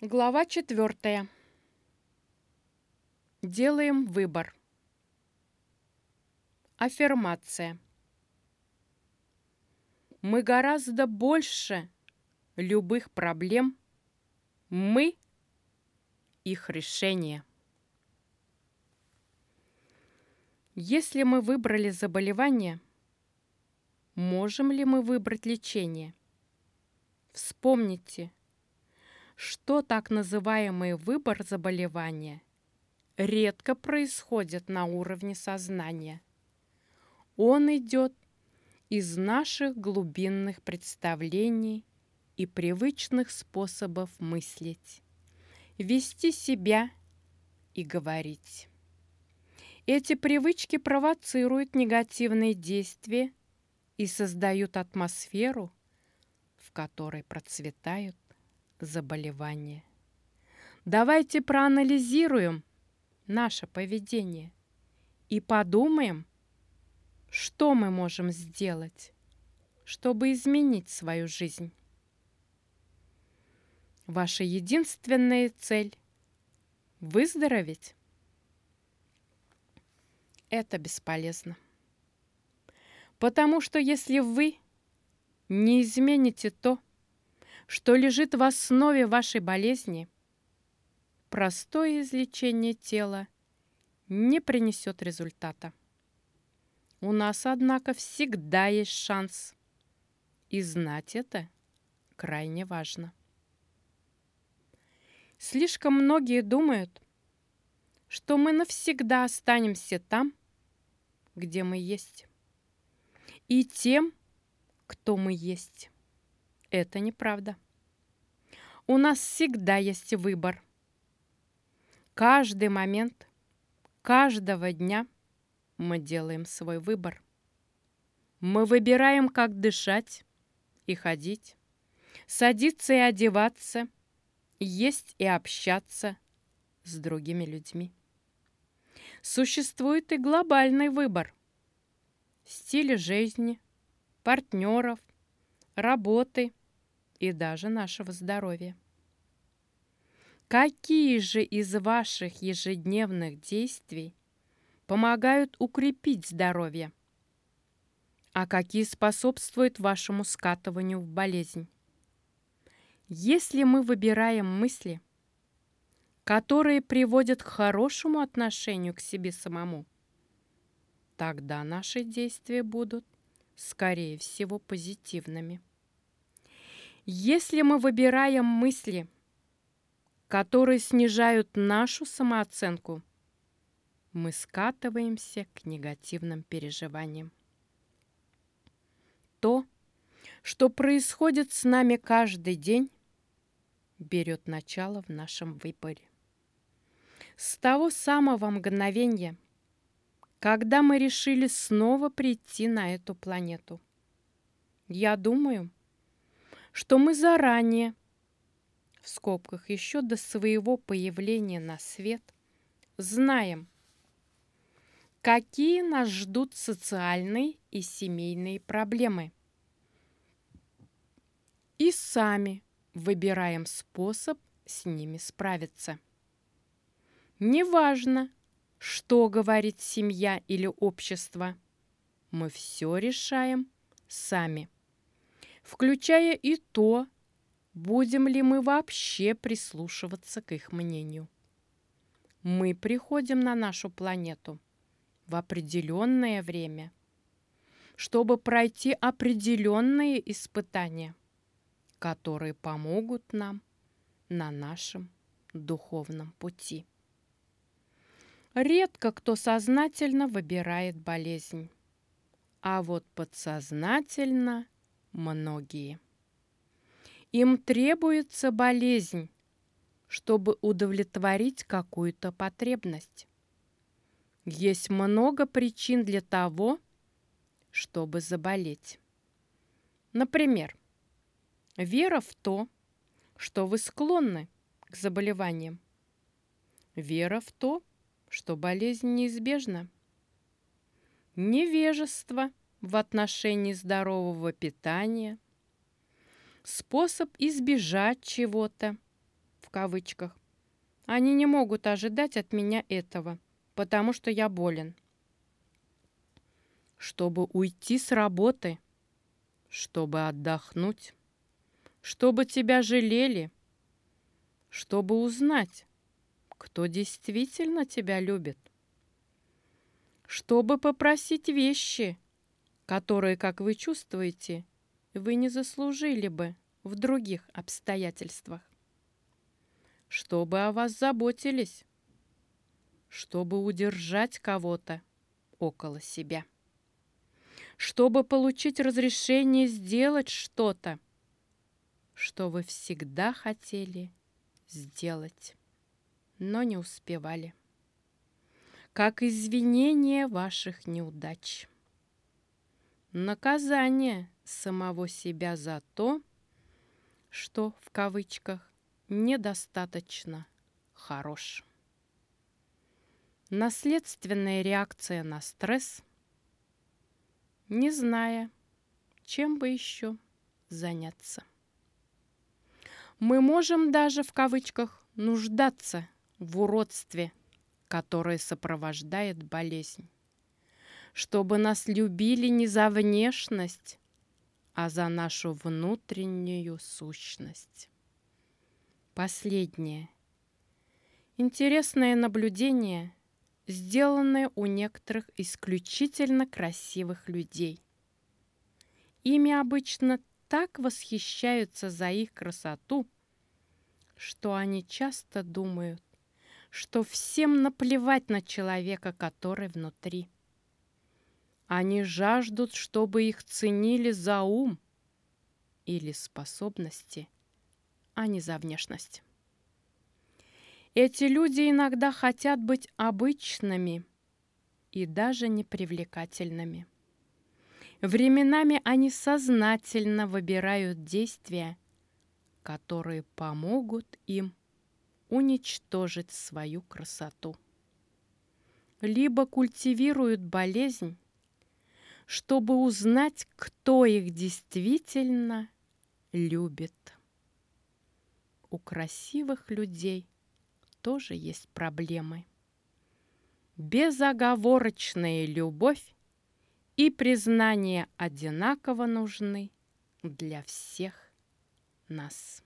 Глава четвертая. Делаем выбор. Аффирмация. Мы гораздо больше любых проблем. Мы их решение. Если мы выбрали заболевание, можем ли мы выбрать лечение? Вспомните, что так называемый выбор заболевания редко происходит на уровне сознания. Он идет из наших глубинных представлений и привычных способов мыслить, вести себя и говорить. Эти привычки провоцируют негативные действия и создают атмосферу, в которой процветают заболевания. Давайте проанализируем наше поведение и подумаем, что мы можем сделать, чтобы изменить свою жизнь. Ваша единственная цель – выздороветь? Это бесполезно. Потому что если вы не измените то, что лежит в основе вашей болезни, простое излечение тела не принесет результата. У нас, однако, всегда есть шанс. И знать это крайне важно. Слишком многие думают, что мы навсегда останемся там, где мы есть. И тем, кто мы есть. Это неправда. У нас всегда есть выбор. Каждый момент, каждого дня мы делаем свой выбор. Мы выбираем, как дышать и ходить, садиться и одеваться, есть и общаться с другими людьми. Существует и глобальный выбор стиля жизни, партнеров, работы и даже нашего здоровья. Какие же из ваших ежедневных действий помогают укрепить здоровье, а какие способствуют вашему скатыванию в болезнь? Если мы выбираем мысли, которые приводят к хорошему отношению к себе самому, тогда наши действия будут, скорее всего, позитивными. Если мы выбираем мысли, которые снижают нашу самооценку, мы скатываемся к негативным переживаниям. То, что происходит с нами каждый день, берет начало в нашем выборе. С того самого мгновения, когда мы решили снова прийти на эту планету. Я думаю, что мы заранее, в скобках еще до своего появления на свет, знаем, какие нас ждут социальные и семейные проблемы. И сами выбираем способ с ними справиться. Неважно, что говорит семья или общество, мы все решаем сами включая и то, будем ли мы вообще прислушиваться к их мнению. Мы приходим на нашу планету в определенное время, чтобы пройти определенные испытания, которые помогут нам на нашем духовном пути. Редко кто сознательно выбирает болезнь, а вот подсознательно – многие. Им требуется болезнь, чтобы удовлетворить какую-то потребность. Есть много причин для того, чтобы заболеть. Например, вера в то, что вы склонны к заболеваниям. Вера в то, что болезнь неизбежна. Невежество в отношении здорового питания, способ избежать чего-то, в кавычках. Они не могут ожидать от меня этого, потому что я болен. Чтобы уйти с работы, чтобы отдохнуть, чтобы тебя жалели, чтобы узнать, кто действительно тебя любит, чтобы попросить вещи, которые, как вы чувствуете, вы не заслужили бы в других обстоятельствах. Чтобы о вас заботились, чтобы удержать кого-то около себя, чтобы получить разрешение сделать что-то, что вы всегда хотели сделать, но не успевали. Как извинение ваших неудач. Наказание самого себя за то, что в кавычках недостаточно хорош. Наследственная реакция на стресс, не зная, чем бы еще заняться. Мы можем даже в кавычках нуждаться в уродстве, которое сопровождает болезнь чтобы нас любили не за внешность, а за нашу внутреннюю сущность. Последнее. Интересное наблюдение, сделанное у некоторых исключительно красивых людей. Ими обычно так восхищаются за их красоту, что они часто думают, что всем наплевать на человека, который внутри. Они жаждут, чтобы их ценили за ум или способности, а не за внешность. Эти люди иногда хотят быть обычными и даже непривлекательными. Временами они сознательно выбирают действия, которые помогут им уничтожить свою красоту. Либо культивируют болезнь, чтобы узнать, кто их действительно любит. У красивых людей тоже есть проблемы. Безоговорочная любовь и признание одинаково нужны для всех нас.